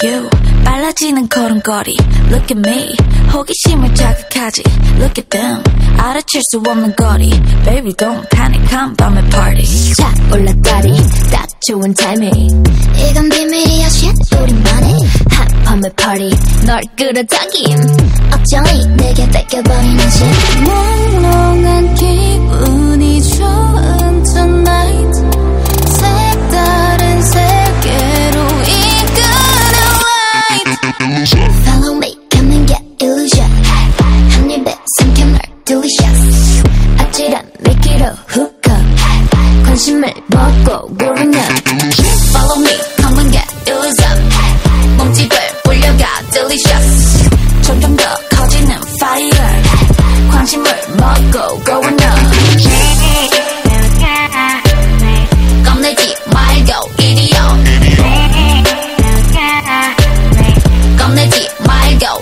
you 빨라지는 걸음걸이 Look at me 호기심을 자극하지 Look at them 알아챌 수 없는 거리 Baby don't panic 한밤의 party 자 올라다리 딱 좋은 타이밍 이건 비밀이야 shit 우리만의 한밤의 party 널 끌어당김 어쩌니 내게 뺏겨버리는 shit delicious 아찔한 미끼로 hook up 관심을 먹고 고르면 Follow me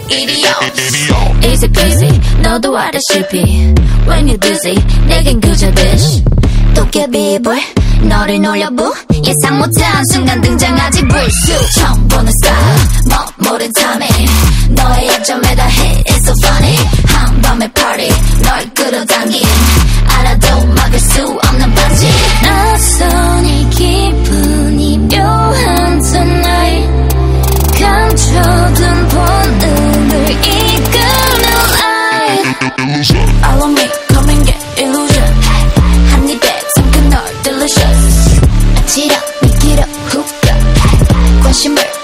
이리요 Easy peasy 너도 알다시피. When you're dizzy 내겐 그저 dish 도깨비불 너를 놀려부 예상 못한 순간 등장하지 불쑥. 처음 보는 style 뭐 모른 timing 너의 약점에 다 心美。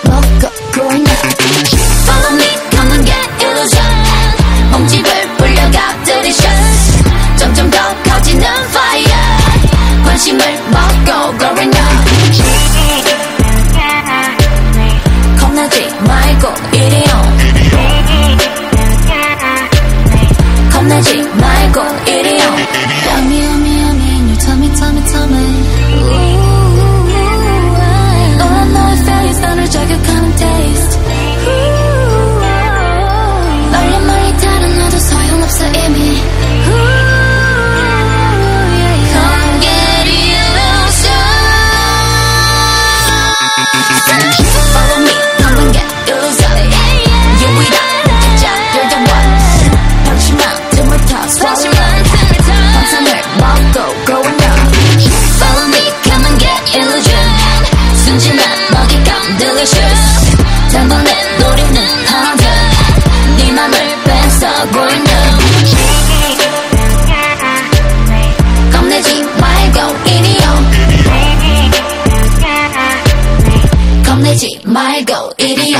단번에 노리는 hunter 네 맘을 뺏어 growing up 겁내지 말고 이리 오 겁내지 말고 이리 오